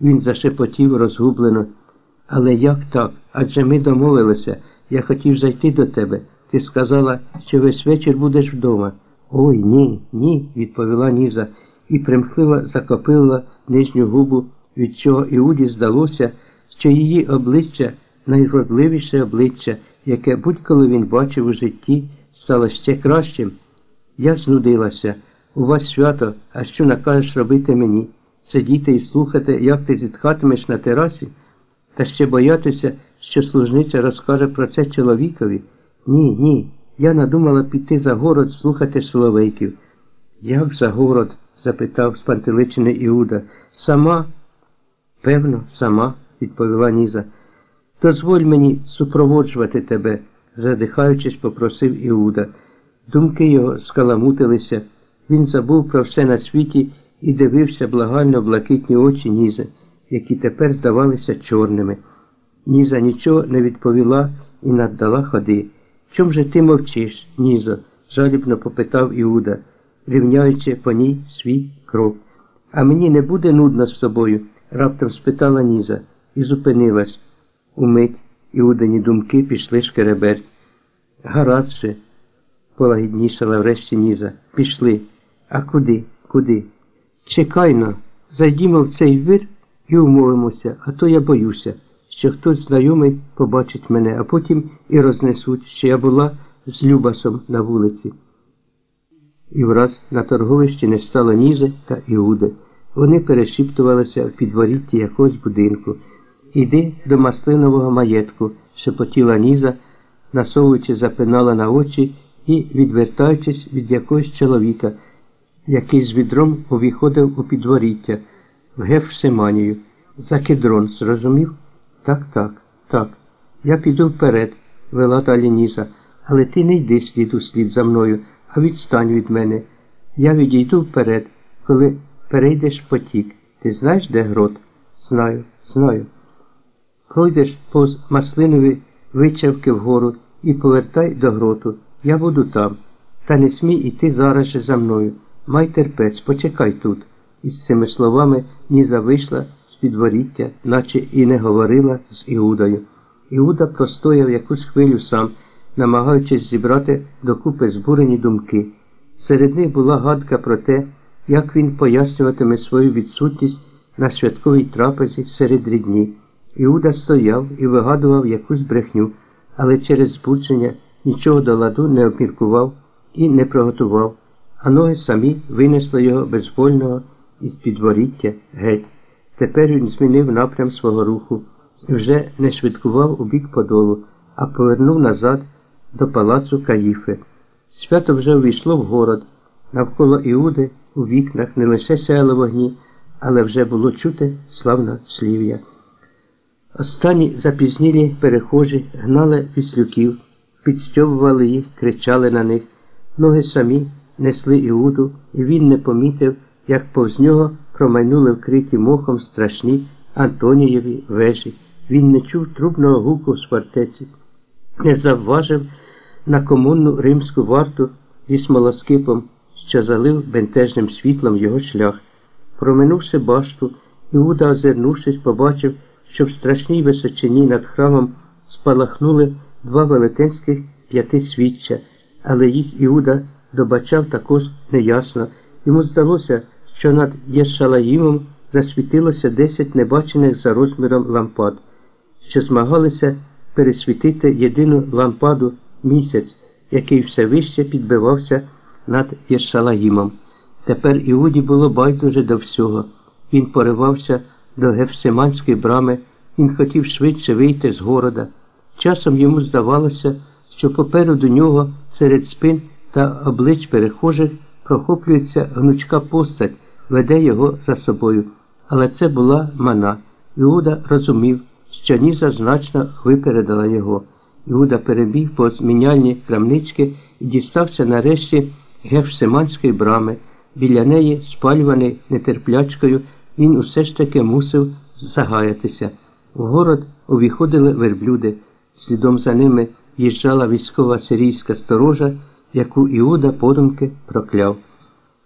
Він зашепотів розгублено. Але як так? Адже ми домовилися. Я хотів зайти до тебе. Ти сказала, що весь вечір будеш вдома. Ой, ні, ні, відповіла Ніза і примхливо закопила нижню губу, від чого Іуді здалося, що її обличчя найвродливіше обличчя, яке будь-коли він бачив у житті, стало ще кращим. Я знудилася. У вас свято, а що накажеш робити мені? Сидіти і слухати, як ти зітхатимеш на терасі? Та ще боятися, що служниця розкаже про це чоловікові? Ні, ні. Я надумала піти за город слухати соловейків. Як за город? запитав спантеличений Іуда. Сама? Певно, сама, відповіла Ніза. Дозволь мені супроводжувати тебе, задихаючись, попросив Іуда. Думки його скаламутилися. Він забув про все на світі і дивився благально блакитні очі Нізи, які тепер здавалися чорними. Ніза нічого не відповіла і наддала ходи. Чом же ти мовчиш, Нізо? жалібно попитав Іуда, рівняючи по ній свій крок. А мені не буде нудно з тобою? раптом спитала Ніза і зупинилась. Умить Іудані думки пішли шкереберть. Гаразд же, полагіднішала врешті Ніза. Пішли. А куди? Куди? Чекайно, зайдімо в цей вир і умовимося, а то я боюся, що хтось знайомий побачить мене, а потім і рознесуть, що я була з Любасом на вулиці. І враз на торговищі не стало Нізи та Іуди. Вони перешіптувалися в підворітті якогось будинку. Іди до маслинового маєтку, шепотіла Ніза, насовуючи запинала на очі і відвертаючись від якогось чоловіка, який з відром увіходив у підворіття, в Гефсиманію. За кедрон, зрозумів? Так, так, так. Я піду вперед, вела далі Ніза, але ти не йди слід у слід за мною, а відстань від мене. Я відійду вперед, коли перейдеш потік. Ти знаєш, де грот? Знаю, знаю. Пройдеш повз маслинові вичавки вгору і повертай до гроту. Я буду там. Та не смій іти зараз же за мною. Май терпець, почекай тут. Із цими словами Ніза вийшла з підворіття, наче і не говорила з Іудою. Іуда простояв якусь хвилю сам, намагаючись зібрати докупи збурені думки. Серед них була гадка про те, як він пояснюватиме свою відсутність на святковій трапезі серед рідні. Іуда стояв і вигадував якусь брехню, але через збудження нічого до ладу не обміркував і не приготував, а ноги самі винесли його безвольного із підворіття геть. Тепер він змінив напрям свого руху і вже не швидкував у бік подолу, а повернув назад до палацу Каїфи. Свято вже увійшло в город. Навколо Іуди у вікнах не лише сяяли вогні, але вже було чути славна слів'я. Останні запізнілі перехожі гнали віслюків, підстьовували їх, кричали на них. Ноги самі несли Іуду, і він не помітив, як повз нього промайнули вкриті мохом страшні Антонієві вежі. Він не чув трубного гуку з фортеці, не завважив на комунну римську варту зі смолоскипом, що залив бентежним світлом його шлях. Проминувши башту, Іуда, озирнувшись, побачив, що в страшній височині над храмом спалахнули два велетенських п'ятисвіччя, але їх Іуда добачав також неясно. Йому здалося, що над Єшалаїмом засвітилося десять небачених за розміром лампад, що змагалися пересвітити єдину лампаду місяць, який все вище підбивався над Єшалаїмом. Тепер Іуді було байдуже до всього. Він поривався до Гефсиманської брами, він хотів швидше вийти з города. Часом йому здавалося, що попереду нього серед спин та облич перехожих прохоплюється гнучка постать, веде його за собою. Але це була мана. Іуда розумів, що Ніза значно випередила його. Іуда перебіг по зміняльні крамнички і дістався нарешті Гефсиманської брами. Біля неї, спалюваний нетерплячкою, він усе ж таки мусив загаятися. В город увіходили верблюди. Слідом за ними їжджала військова сирійська сторожа, яку Іуда подумки прокляв.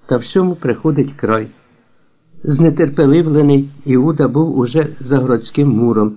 Та всьому приходить край. Знетерпеливлений Іуда був уже за городським муром.